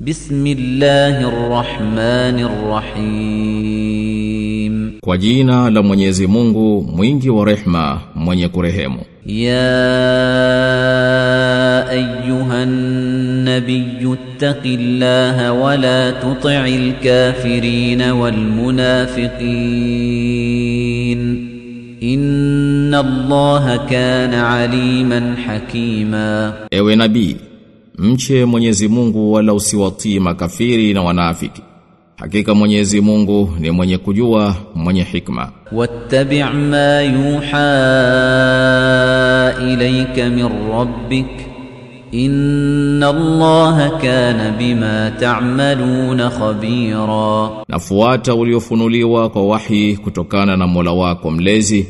بسم الله الرحمن الرحيم Kwa jina la Mwenyezi Mungu mwingi wa rehma mwenye kurehemu يا أيها النبي اتق الله ولا تطع الكافرين والمنافقين إن الله كان عليما حكيما Ewe nabii Mche Mwenyezi Mungu wala usiwatii makafiri na wanaafiki. Hakika Mwenyezi Mungu ni mwenye kujua, mwenye hikma. Wattabi' ma yuha ilayka min rabbik inna Allaha kana bima ta'maluna khabira. Nafuata uliofunuliwa kwa wahi kutokana na Mola wako mlezi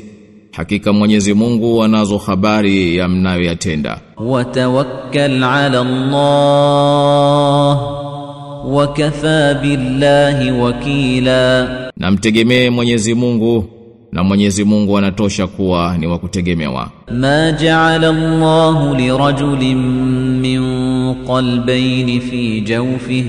Hakika Mwenyezi Mungu anazo habari ya mnayoyatenda. Watawakkal ala Allah wakafa billahi wakila, namtegemee Mwenyezi Mungu na Mwenyezi Mungu anatosha kuwa ni wa kutegemewa. Ma ja'ala Allahu lirajulin min qalbayn fi jawfihi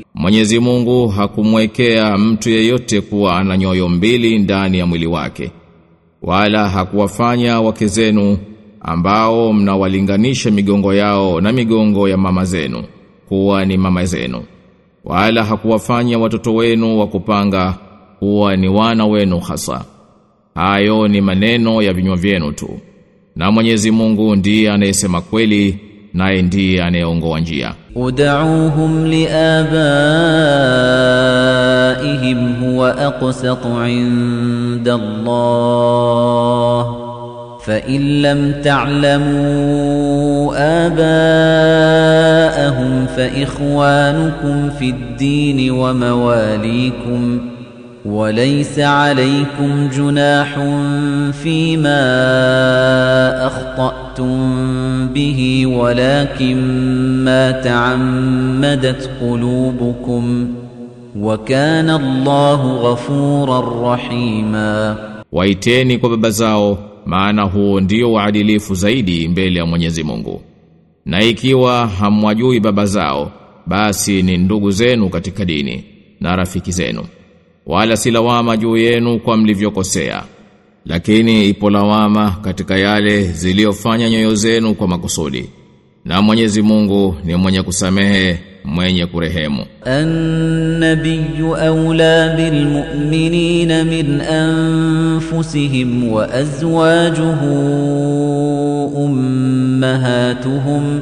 Mwenyezi Mungu hakumwekea mtu yeyote kuwa ana nyoyo mbili ndani ya mwili wake wala hakuwafanya wake zenu ambao mnawalinganisha migongo yao na migongo ya mama zenu kuwa ni mama zenu wala hakuwafanya watoto wenu wa kupanga kuwa ni wana wenu hasa. Hayo ni maneno ya vinywa vyenu tu. Na Mwenyezi Mungu ndiye anayesema kweli naye ndiye anayeongoa njia. ادعوهم لآبائهم هو أقسط عند الله فإن لم تعلموا آباءهم فإخوانكم في الدين ومواليكم وليس عليكم جناح فيما أخطأتم به ولكن ما تعمدت قلوبكم وكان الله غفورا رحيما Waiteni kwa baba zao maana huo ndio uadilifu zaidi mbele ya Mwenyezi Mungu. Na ikiwa hamwajui baba zao basi ni ndugu zenu katika dini na rafiki zenu. Wala si lawama juu yenu kwa mlivyokosea. Lakini ipo lawama katika yale ziliyofanya nyoyo zenu kwa makusudi. Na Mwenyezi Mungu ni mwenye kusamehe, mwenye kurehemu. An-nabiyyu awla bil mu'minina min anfusihim wa azwajuhu ummahatuhum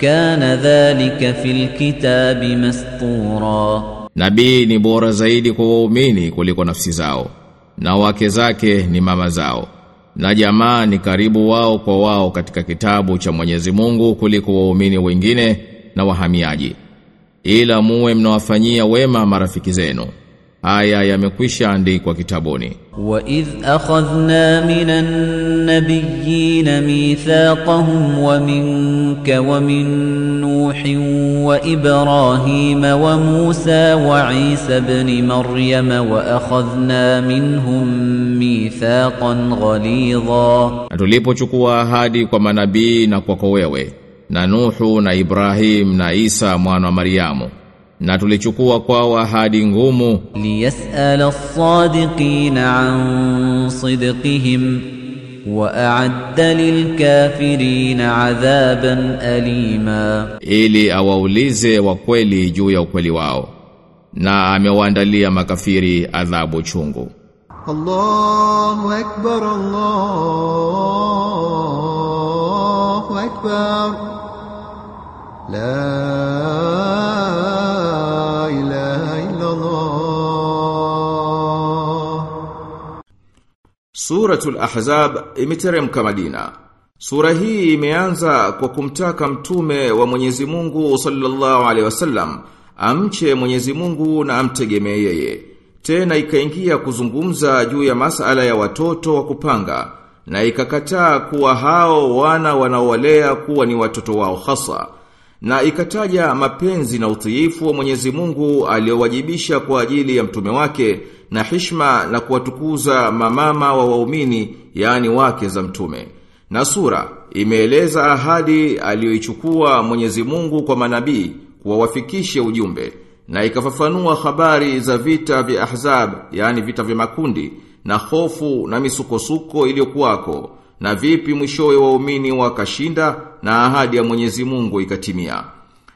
Kana dhalika fil kitabi mastura, nabii ni bora zaidi kwa waumini kuliko nafsi zao, na wake zake ni mama zao, na jamaa ni karibu wao kwa wao katika kitabu cha Mwenyezi Mungu kuliko waumini wengine na wahamiaji, ila muwe mnawafanyia wema marafiki zenu haya yamekwisha andikwa kitabuni. Wa idh akhadhna minan nabiyyin mithaqahum wa minka wa min nuhin wa ibrahim wa musa wa isa ibn maryam wa akhadhna minhum mithaqan ghalidha. Tulipochukua ahadi kwa manabii na kwako wewe na nuhu na ibrahim na isa mwana wa maryamu na tulichukua kwao ahadi ngumu. Liyasala as-sadiqin an sidqihim wa a'adda lilkafirin adhaban alima. Ili awaulize wa kweli juu ya ukweli wao na amewaandalia makafiri adhabu chungu. Allahu akbar Allahu akbar. La Suratul Ahzab imeteremka Madina. Sura hii imeanza kwa kumtaka mtume wa Mwenyezi Mungu sallallahu alaihi wasallam amche Mwenyezi Mungu na amtegemee yeye. Tena ikaingia kuzungumza juu ya masala ya watoto wa kupanga na ikakataa kuwa hao wana wanaowalea kuwa ni watoto wao hasa na ikataja mapenzi na utiifu wa Mwenyezi Mungu aliyowajibisha kwa ajili ya mtume wake na hishma na kuwatukuza mamama wa waumini yani wake za mtume. Na sura imeeleza ahadi aliyoichukua Mwenyezi Mungu kwa manabii kuwawafikishe ujumbe na ikafafanua habari za vita vya Ahzab yani vita vya makundi na hofu na misukosuko iliyokuwako na vipi mwishowe waumini wakashinda na ahadi ya Mwenyezi Mungu ikatimia.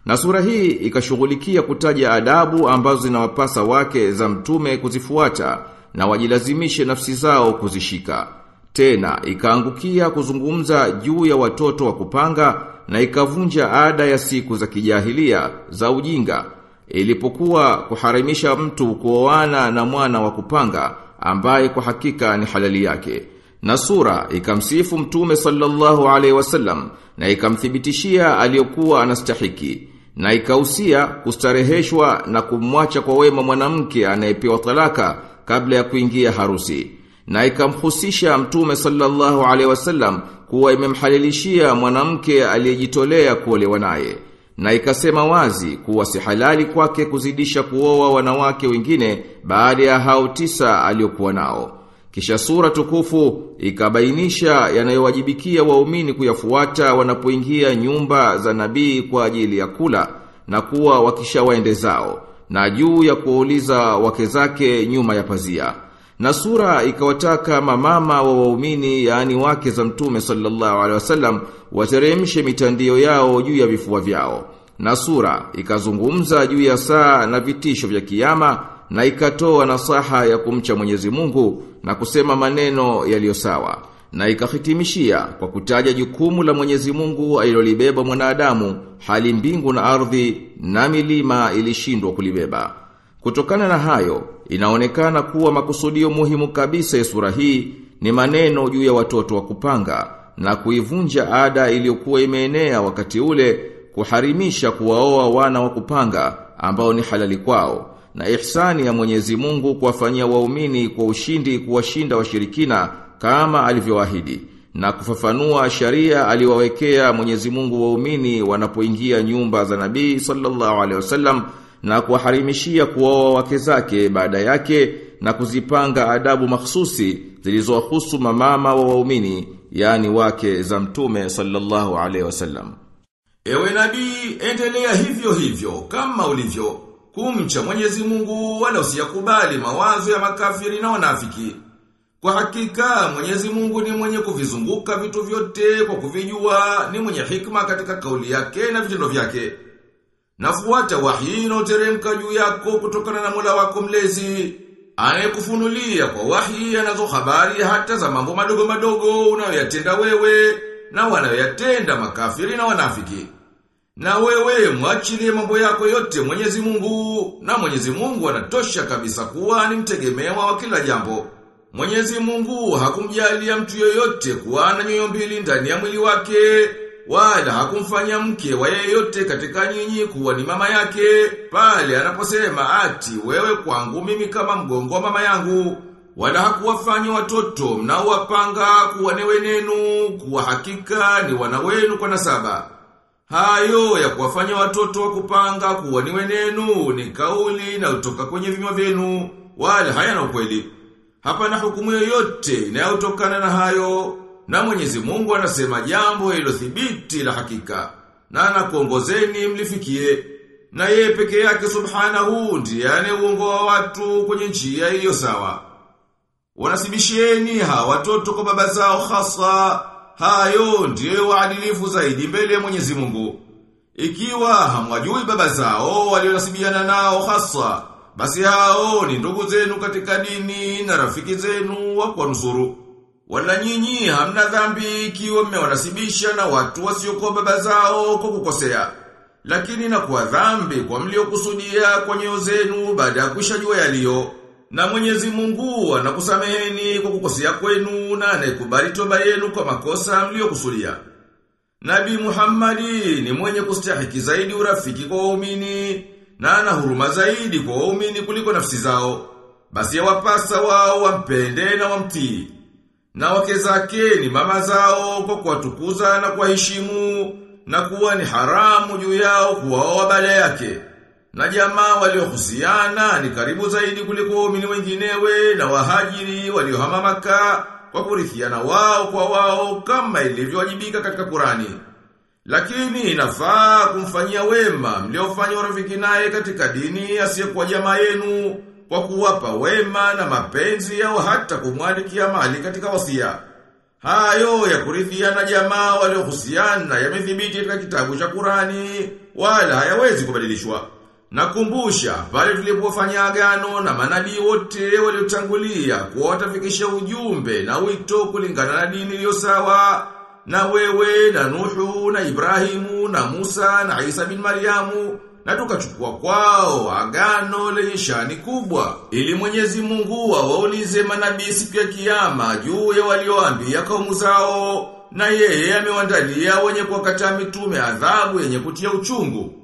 Na sura hii ikashughulikia kutaja adabu ambazo zinawapasa wake za mtume kuzifuata na wajilazimishe nafsi zao kuzishika. Tena ikaangukia kuzungumza juu ya watoto wa kupanga na ikavunja ada ya siku za kijahilia za ujinga ilipokuwa kuharimisha mtu kuoana na mwana wa kupanga ambaye kwa hakika ni halali yake. Na sura ikamsifu mtume sallallahu alaihi wasallam na ikamthibitishia aliyokuwa anastahiki na ikausia kustareheshwa na kumwacha kwa wema mwanamke anayepewa talaka kabla ya kuingia harusi. Na ikamhusisha mtume sallallahu alaihi wasallam kuwa imemhalilishia mwanamke aliyejitolea kuolewa naye. Na ikasema wazi kuwa si halali kwake kuzidisha kuoa wanawake wengine baada ya hao tisa aliyokuwa nao kisha sura tukufu ikabainisha yanayowajibikia waumini kuyafuata wanapoingia nyumba za nabii kwa ajili ya kula na kuwa wakishawaende zao na juu ya kuuliza wake zake nyuma ya pazia. Na sura ikawataka mamama wa waumini yaani wake za mtume sallallahu alaihi wasallam wateremshe mitandio yao juu ya vifua vyao. Na sura ikazungumza juu ya saa na vitisho vya kiyama na ikatoa nasaha ya kumcha Mwenyezi Mungu na kusema maneno yaliyo sawa na ikahitimishia kwa kutaja jukumu la Mwenyezi Mungu alilolibeba mwanadamu hali mbingu na ardhi na milima ilishindwa kulibeba. Kutokana na hayo inaonekana kuwa makusudio muhimu kabisa ya sura hii ni maneno juu ya watoto wa kupanga na kuivunja ada iliyokuwa imeenea wakati ule kuharimisha kuwaoa wana wa kupanga ambao ni halali kwao na ihsani ya Mwenyezi Mungu kuwafanyia waumini kwa ushindi kuwashinda washirikina kama alivyoahidi na kufafanua sharia aliwawekea Mwenyezi Mungu waumini wanapoingia nyumba za Nabii sallallahu alaihi wasallam na kuwaharimishia kuoa wake zake baada yake na kuzipanga adabu mahsusi zilizowahusu mamama wa waumini yani wake za mtume sallallahu alaihi wasallam. Ewe nabii endelea hivyo hivyo kama ulivyo kumcha Mwenyezi Mungu wala usiyakubali mawazo ya makafiri na wanafiki. Kwa hakika Mwenyezi Mungu ni mwenye kuvizunguka vitu vyote kwa kuvijua, ni mwenye hikma katika kauli yake na vitendo vyake. Nafuata wahi inayoteremka juu yako kutokana na Mola wako mlezi, anayekufunulia kwa wahi anazo habari hata za mambo madogo madogo unayoyatenda wewe na wanayoyatenda makafiri na wanafiki. Na wewe mwachilie mambo yako yote Mwenyezi Mungu na Mwenyezi Mungu anatosha kabisa kuwa ni mtegemewa wa kila jambo. Mwenyezi Mungu hakumjalia mtu yoyote kuwa na nyoyo mbili ndani ya mwili wake wala hakumfanya mke wa yeyote katika nyinyi kuwa ni mama yake pale anaposema ati wewe kwangu mimi kama mgongo wa mama yangu wala hakuwafanya watoto mnaowapanga kuwa ni wenenu kuwa hakika ni wana wenu kwa nasaba. Hayo ya kuwafanya watoto wa kupanga kuwa ni wenenu ni kauli na utoka kwenye vinywa vyenu wala hayana ukweli. Hapana hukumu yoyote inayotokana na hayo na Mwenyezi Mungu anasema jambo hilo thibiti la hakika na anakuongozeni mlifikie na yeye peke yake subhanahu ndiye wa watu kwenye njia iliyo sawa. Wanasibishieni hawa watoto kwa baba zao hasa hayo ndiyo waadilifu zaidi mbele ya Mwenyezi Mungu. Ikiwa hamwajui baba zao walionasibiana nao hasa, basi hao ni ndugu zenu katika dini na rafiki zenu wa kuwanusuru. Wala nyinyi hamna dhambi ikiwa mmewanasibisha na watu wasiokuwa baba zao kwa kukosea. Lakini na kwa dhambi kwa mliokusudia kwa nyoyo zenu baada ya kushajua yaliyo. Na Mwenyezi Mungu anakusameheni kwa kukosea kwenu na anayekubali toba yenu kwa makosa mliokusudia. Nabi Muhammadi ni mwenye kustahiki zaidi urafiki kwa waumini na ana huruma zaidi kwa waumini kuliko nafsi zao. Basi yawapasa wao wampende na wamtii. Na wake zake ni mama zao kwa kuwatukuza na kuwaheshimu na kuwa ni haramu juu yao kuwaoa baada yake. Na jamaa waliohusiana ni karibu zaidi kuliko waumini wenginewe na wahajiri waliohama Maka kwa kurithiana wao kwa wao kama ilivyowajibika katika Qurani. Lakini inafaa kumfanyia wema mliofanya urafiki naye katika dini asiyekuwa jamaa yenu kwa kuwapa wema na mapenzi au hata kumwandikia mali katika wasia. Hayo ya kurithiana jamaa waliohusiana yamethibiti katika kitabu cha Qurani wala hayawezi kubadilishwa. Nakumbusha pale tulipofanya agano na manabii wote waliotangulia kuwa watafikisha ujumbe na wito kulingana na dini iliyo sawa na wewe na Nuhu na Ibrahimu na Musa na Isa bin Mariamu na tukachukua kwao agano lenye shani kubwa ili Mwenyezi Mungu awaulize manabii siku ya kiyama juu ya walioambia kaumu zao na yeye amewandalia wenye kuwakataa mitume adhabu yenye kutia uchungu